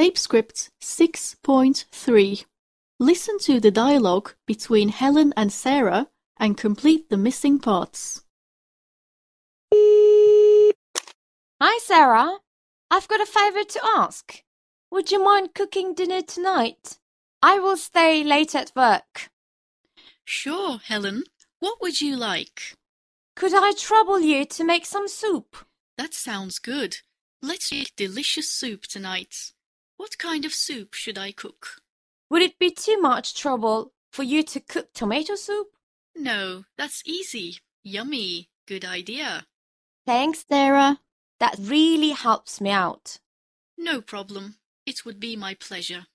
Tape script 6.3. Listen to the dialogue between Helen and Sarah and complete the missing parts. Hi, Sarah. I've got a favor to ask. Would you mind cooking dinner tonight? I will stay late at work. Sure, Helen. What would you like? Could I trouble you to make some soup? That sounds good. Let's make delicious soup tonight. What kind of soup should I cook? Would it be too much trouble for you to cook tomato soup? No, that's easy. Yummy. Good idea. Thanks, Sarah. That really helps me out. No problem. It would be my pleasure.